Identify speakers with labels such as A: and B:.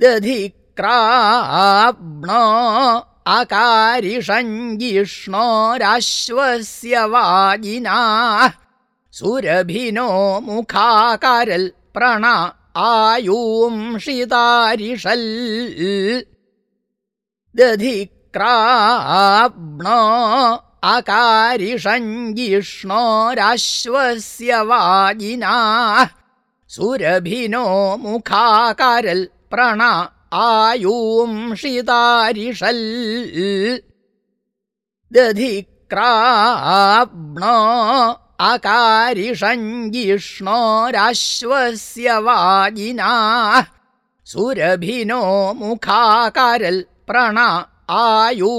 A: दधिक्राब्ण अकारिषञ्जिष्णोराश्वस्य वाजिना सुरभिनो मुखाकारल् प्रण आयूंषितारिषल् दधिक्राब्ण अकारिषञ्जिष्णोराश्वस्य वाजिना सुरभिनो मुखाकारल् प्रण आयूंषितारिषल् दधिक्राब्ण अकारिषञ्जिष्णोराश्वस्य वाजिना सुरभिनो मुखाकारल् प्रण आयूंषितारिषल्